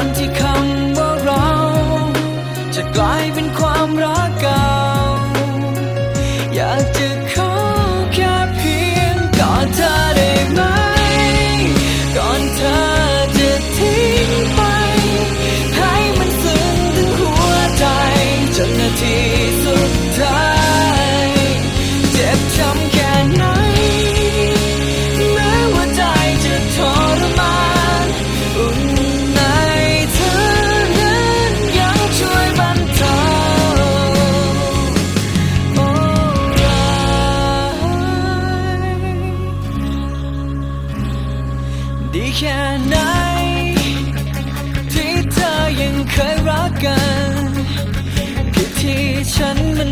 Auntie ดีแค่ไหน ที่เธอยังเคยรักกันผิดที่ฉันมัน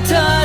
time.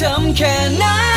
ทำแค่ไหน